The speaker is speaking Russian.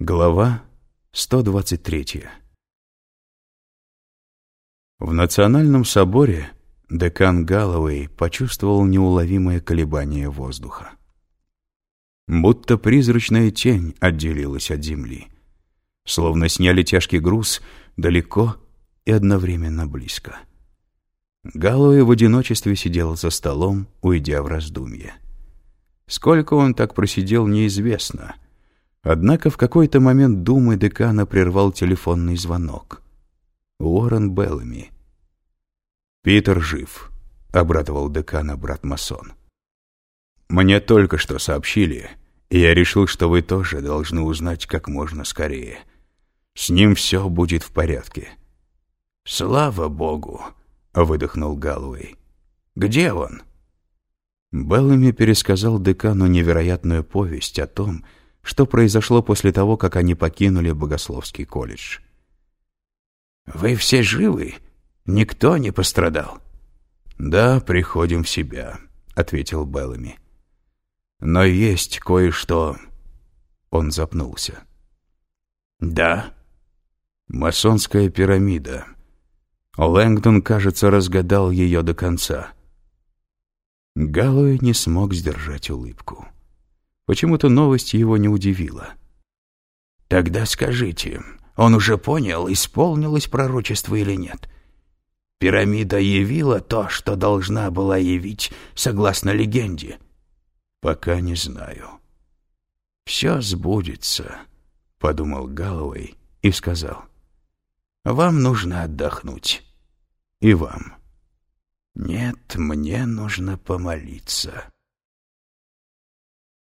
Глава 123 В Национальном соборе декан Галлоуэй почувствовал неуловимое колебание воздуха. Будто призрачная тень отделилась от земли. Словно сняли тяжкий груз далеко и одновременно близко. Галлоуэй в одиночестве сидел за столом, уйдя в раздумье. Сколько он так просидел, неизвестно — Однако в какой-то момент думы декана прервал телефонный звонок. Уоррен Беллами. «Питер жив», — обрадовал декана брат-масон. «Мне только что сообщили, и я решил, что вы тоже должны узнать как можно скорее. С ним все будет в порядке». «Слава богу!» — выдохнул Галуэй. «Где он?» Беллами пересказал декану невероятную повесть о том, что произошло после того, как они покинули Богословский колледж. «Вы все живы? Никто не пострадал?» «Да, приходим в себя», — ответил Беллами. «Но есть кое-что...» Он запнулся. «Да?» «Масонская пирамида. Лэнгдон, кажется, разгадал ее до конца». Галлоуэй не смог сдержать улыбку. Почему-то новость его не удивила. «Тогда скажите, он уже понял, исполнилось пророчество или нет? Пирамида явила то, что должна была явить, согласно легенде?» «Пока не знаю». «Все сбудется», — подумал Галлоуэй и сказал. «Вам нужно отдохнуть. И вам». «Нет, мне нужно помолиться».